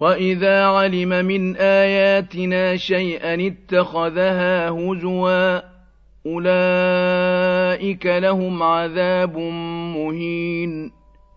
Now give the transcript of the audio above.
وإذا علم من آياتنا شيئا اتخذها هزوا أولئك لهم عذاب مهين